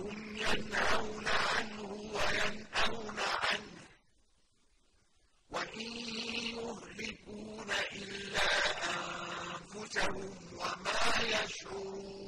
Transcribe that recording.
وَهُمْ يَنْهَوْنَ عَنْهُ وَيَنْأَوْنَ عَنْهُ ۖ. وَإِن يُهْلِكُونَ إِلَّا أَنفُسَهُمْ وَمَا يَشْعُرُونَ.